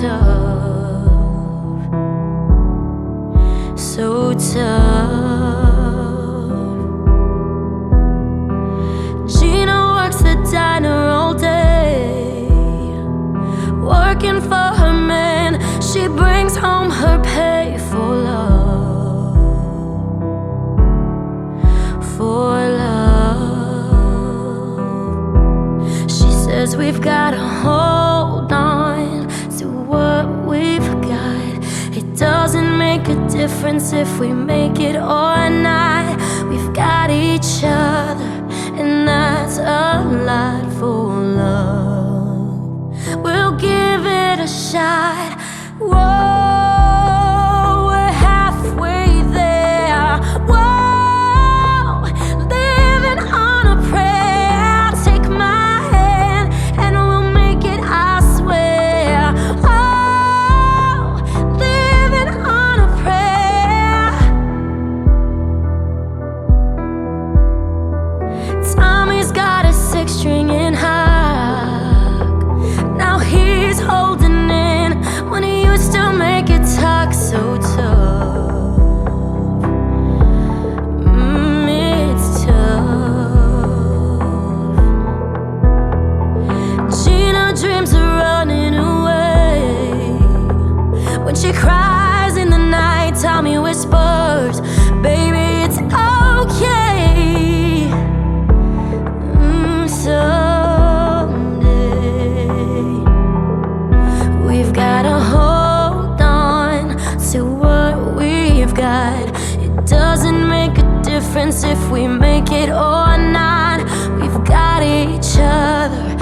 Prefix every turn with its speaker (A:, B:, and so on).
A: tough, so tough. Gina works the diner all day, working for her man. She brings home her pay for love, for love. She says we've got to hold on to what we've got. It doesn't make a difference if we make it or not. We've got each other, and that's a lot dreams of running away. When she cries in the night, Tommy whispers, Baby, it's okay. Mm, someday we've gotta hold on to what we've got. It doesn't make a difference if we make it or not. We've got each other,